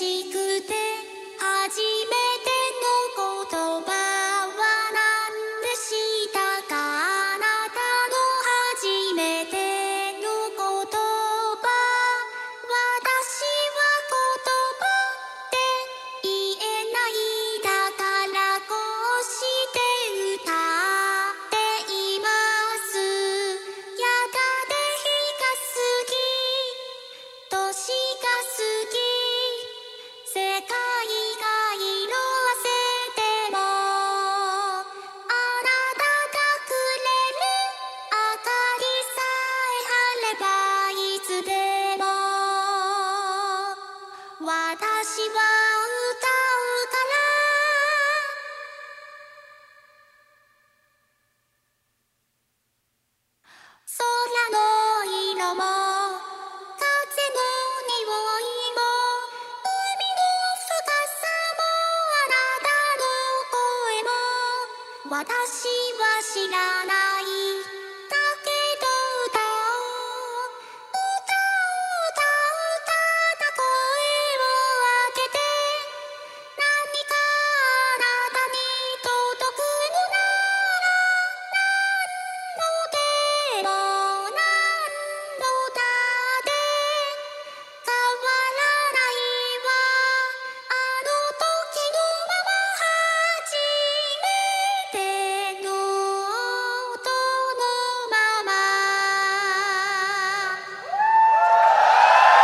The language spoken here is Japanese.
しくて初めての言葉は何でしたかあなたの初めての言葉私は言葉って言えないだからこうして歌っていますやがて日が過ぎ年が過ぎ私は知らない。